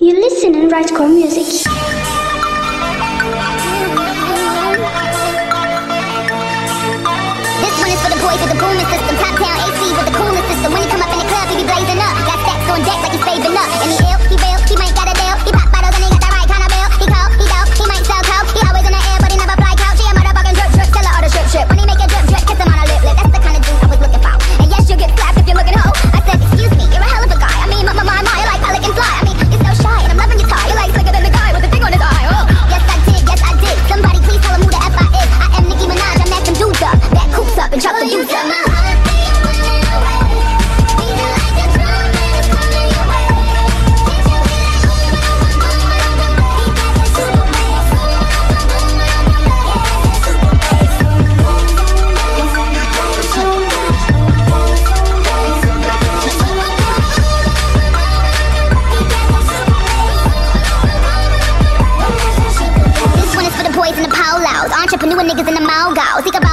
You listen and write core music. Put new niggas in the mall go.